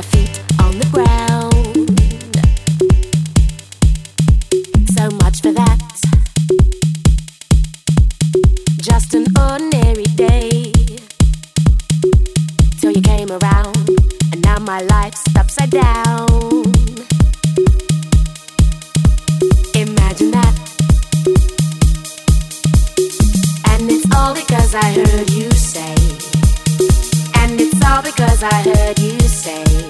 my feet on the ground. So much for that. Just an ordinary day. Till you came around, and now my life's upside down. Imagine that. And it's all because I heard you say. And it's all because I heard you say.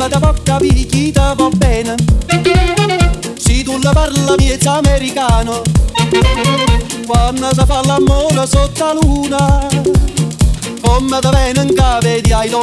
Come da porca picchita va bene. Se tu la parla miezza americano. Quando si fa l'amore sotto la luna Come da venen cave di don't